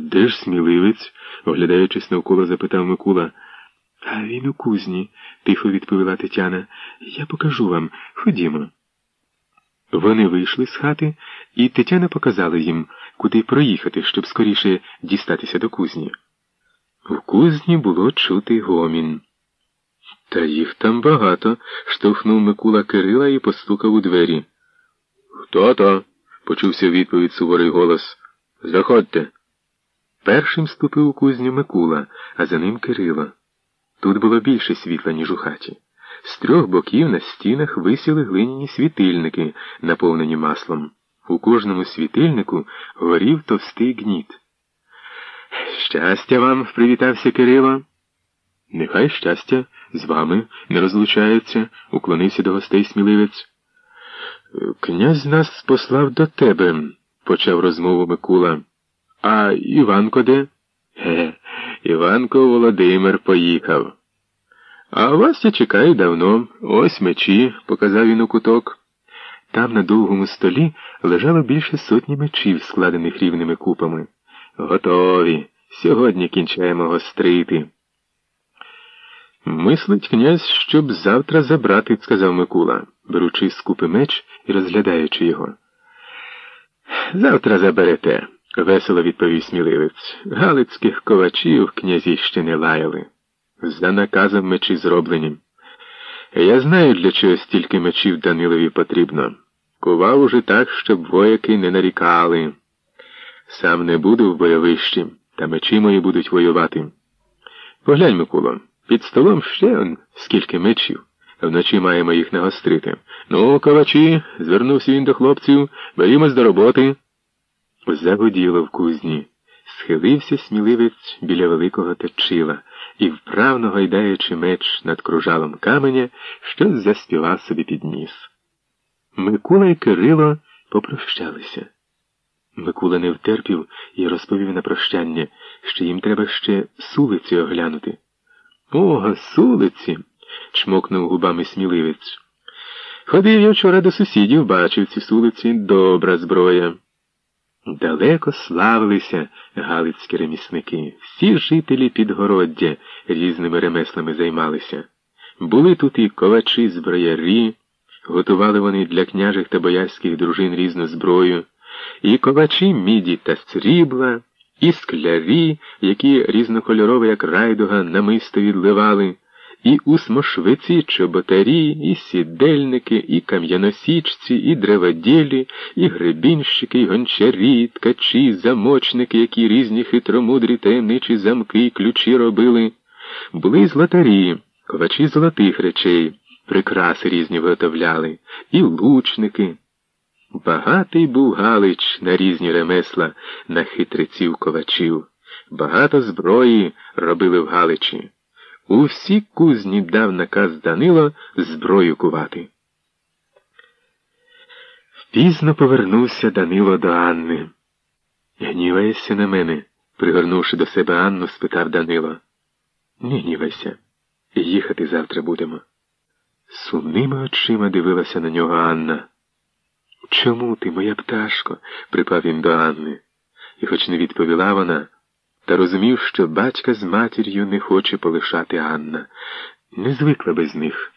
Де ж сміливець? оглядаючись навколо, запитав Микула. А він у кузні, тихо відповіла Тетяна. Я покажу вам. Ходімо. Вони вийшли з хати, і Тетяна показала їм, куди проїхати, щоб скоріше дістатися до кузні. У кузні було чути гомін. Та їх там багато, штовхнув Микула Кирила і постукав у двері. Хто то? почувся відповідь суворий голос. Заходьте. Першим ступив у кузню Микула, а за ним Кирило. Тут було більше світла, ніж у хаті. З трьох боків на стінах висіли глиняні світильники, наповнені маслом. У кожному світильнику горів товстий гніт. Щастя вам, привітався Кирило. Нехай щастя з вами не розлучається, уклонився до гостей сміливець. Князь нас послав до тебе, почав розмову Микула. А Іванко де? Ге, Іванко Володимир поїхав. А вас я чекаю давно. Ось мечі, показав він у куток. Там на довгому столі лежало більше сотні мечів, складених рівними купами. Готові. Сьогодні кінчаємо гострити. Мислить князь, щоб завтра забрати, сказав Микула, беручи з купи меч і розглядаючи його. Завтра заберете, весело відповів сміливець. Галицьких ковачів князі ще не лаяли. За наказом мечі зроблені. Я знаю, для чого стільки мечів Данилові потрібно. Кував уже так, щоб вояки не нарікали. Сам не буду в бойовищі, та мечі мої будуть воювати. Поглянь, Микуло, під столом ще он скільки мечів. Вночі маємо їх нагострити. Ну, ковачі, звернувся він до хлопців, берімось до роботи. Загуділо в кузні. Схилився сміливець біля великого точила і, вправно гайдаючи меч над кружалом каменя, щось заспівав собі під ніс. Микула і Кирило попрощалися. Микула не втерпів і розповів на прощання, що їм треба ще сулиці оглянути. Ого, сулиці. чмокнув губами сміливець. Ходив я вчора до сусідів, бачив ці сулиці добра зброя. Далеко славилися галицькі ремісники. Всі жителі підгороддя різними ремеслами займалися. Були тут і ковачі зброярі, готували вони для княжих та боярських дружин різну зброю, і ковачі міді та срібла, і склярі, які різнокольорові, як райдуга, намисто відливали і усмошвиці, чоботарі, і сідельники, і кам'яносічці, і древоділі, і гребінщики, і гончарі, ткачі, замочники, які різні хитромудрі таємничі замки і ключі робили, були й златарі, ковачі золотих речей, прикраси різні виготовляли, і лучники. Багатий був Галич на різні ремесла, на хитреців ковачів. Багато зброї робили в Галичі. У всі кузні дав наказ Данило зброю кувати. Пізно повернувся Данило до Анни. Гніваєшся на мене, пригорнувши до себе Анну, спитав Данило. Не гнівайся. Їхати завтра будемо. Сумними очима дивилася на нього Анна. Чому ти, моя пташко? припав він до Анни. І хоч не відповіла вона, та розумів, що батька з матір'ю не хоче полишати Анна. Не звикла без них.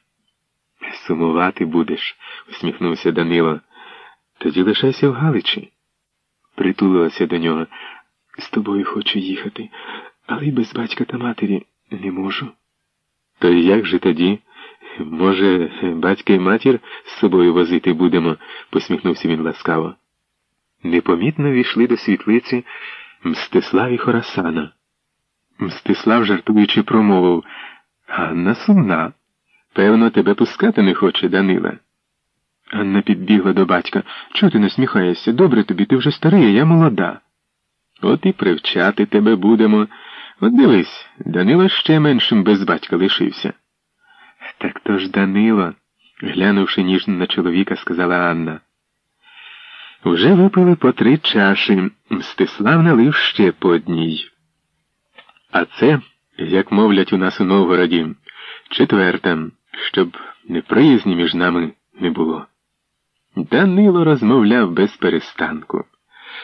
Сумувати будеш, усміхнувся Данило. Тоді лишайся в Галичі. Притулилася до нього. З тобою хочу їхати, але й без батька та матері не можу. То як же тоді? Може, батька і матір з собою возити будемо, посміхнувся він ласкаво. Непомітно війшли до світлиці. Мстислав і Хорасана. Мстислав, жартуючи, промовив Ганна сумна. Певно, тебе пускати не хоче, Данила. Ганна підбігла до батька. Чого ти насміхаєшся? Добре тобі, ти вже старий, а я молода. От і привчати тебе будемо. От дивись, Данило ще меншим без батька лишився. Так то ж Данило, глянувши ніжно на чоловіка, сказала Анна. Вже випили по три чаші. Мстислав налив ще по одній. А це, як мовлять у нас у Новгороді, четверта, щоб неприязні між нами не було. Данило розмовляв без перестанку.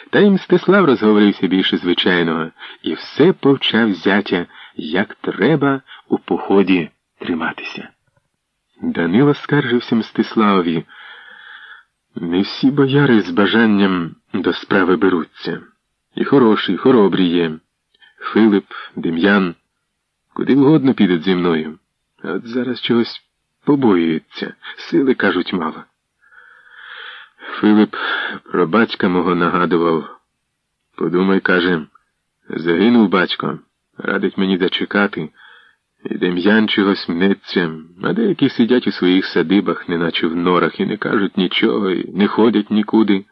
Та й Мстислав розговорився більше звичайного і все повчав зятя, як треба у поході триматися. Данило скаржився Мстиславові. Не всі бояри з бажанням до справи беруться. І хороші, і хоробрі є. Филип, Дем'ян, куди вгодно підуть зі мною. От зараз чогось побоюються, сили, кажуть, мало. Филип про батька мого нагадував. Подумай, каже, загинув батько, радить мені зачекати. І Дем'ян чогось мнеться, а деякі сидять у своїх садибах, неначе в норах, і не кажуть нічого, і не ходять нікуди.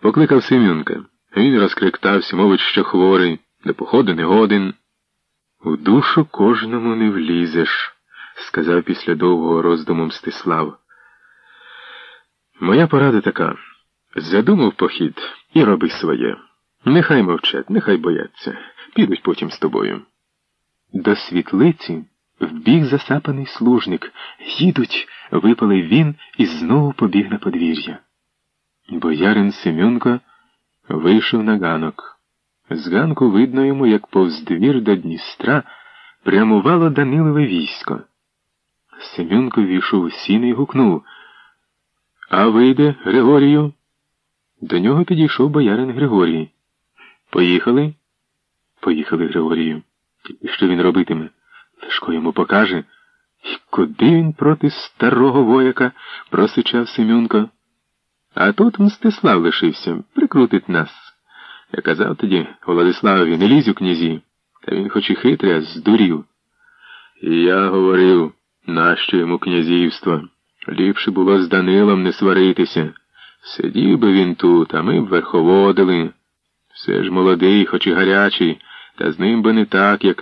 Покликав Семюнка. Він розкриктався, мовить, що хворий, до походу не годен. У душу кожному не влізеш, сказав після довгого роздуму Мстислав. Моя порада така задумав похід і роби своє. Нехай мовчать, нехай бояться, підуть потім з тобою. До світлиці вбіг засапаний служник. Їдуть, випалив він і знову побіг на подвір'я. Боярин Семенко вийшов на ганок. З ганку видно йому, як повз двір до Дністра прямувало Данилове військо. Семенко війшов у сіни і гукнув. А вийде, Григорію? До нього підійшов боярин Григорій. Поїхали? Поїхали, Григорію. І що він робитиме? Лешко йому покаже. І куди він проти старого вояка просичав Семюнко? А тут Мстислав лишився, прикрутить нас. Я казав тоді Владиславові, не лізь у князі, та він хоч і хитрий, а здурів. І я говорив, нащо йому князівство? Ліпше було з Данилом не сваритися. Сидів би він тут, а ми б верховодили. Все ж молодий, хоч і гарячий, та з ним би не так, як